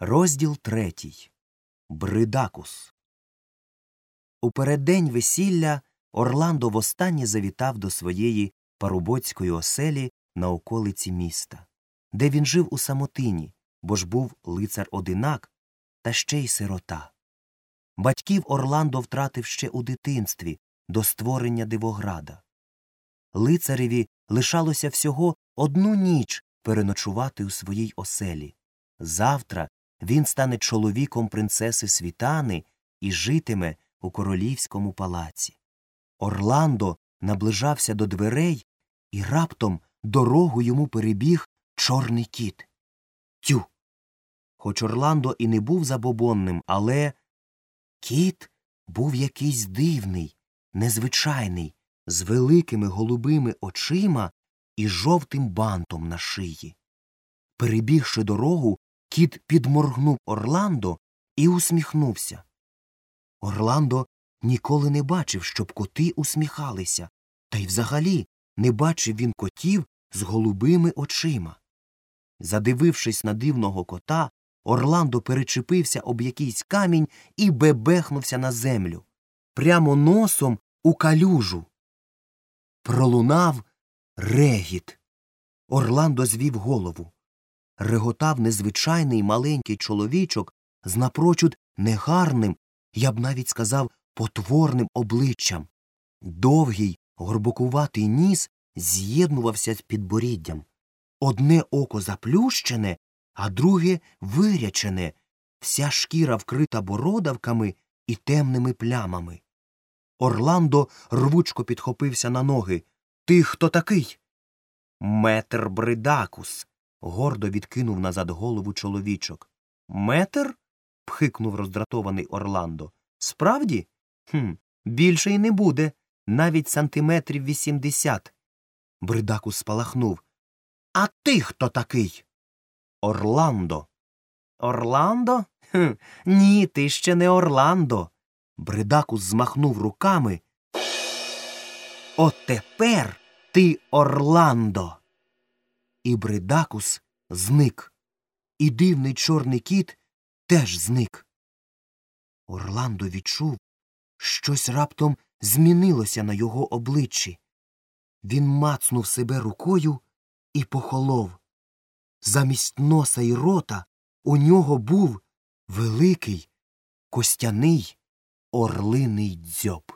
Розділ третій. Бридакус. У переддень весілля Орландо востаннє завітав до своєї парубоцької оселі на околиці міста, де він жив у самотині, бо ж був лицар одинак та ще й сирота. Батьків Орландо втратив ще у дитинстві до створення Дивограда. Лицареві лишалося всього одну ніч переночувати у своїй оселі. Завтра він стане чоловіком принцеси Світани і житиме у королівському палаці. Орландо наближався до дверей, і раптом дорогу йому перебіг чорний кіт. Тю. Хоч Орландо і не був забобонним, але кіт був якийсь дивний, незвичайний, з великими голубими очима і жовтим бантом на шиї. Перебігши дорогу, кіт підморгнув Орландо і усміхнувся. Орландо ніколи не бачив, щоб коти усміхалися, та й взагалі не бачив він котів з голубими очима. Задивившись на дивного кота, Орландо перечепився об якийсь камінь і бебехнувся на землю, прямо носом у калюжу. Пролунав регіт. Орландо звів голову. Реготав незвичайний маленький чоловічок з напрочуд негарним, я б навіть сказав, потворним обличчям. Довгий, горбокуватий ніс з'єднувався з підборіддям. Одне око заплющене, а друге вирячене, вся шкіра вкрита бородавками і темними плямами. Орландо рвучко підхопився на ноги. Ти хто такий? Метр Бридакус. Гордо відкинув назад голову чоловічок. Метр? пхикнув роздратований Орландо. Справді? Хм, більше й не буде, навіть сантиметрів вісімдесят. Бридакус спалахнув. А ти хто такий? Орландо. Орландо? Хм, Ні, ти ще не Орландо. Бридакус змахнув руками. От тепер ти Орландо. І Бридакус зник. І дивний чорний кіт теж зник. Орландо відчув, щось раптом змінилося на його обличчі. Він мацнув себе рукою і похолов. Замість носа й рота у нього був великий, костяний орлиний дзьоб.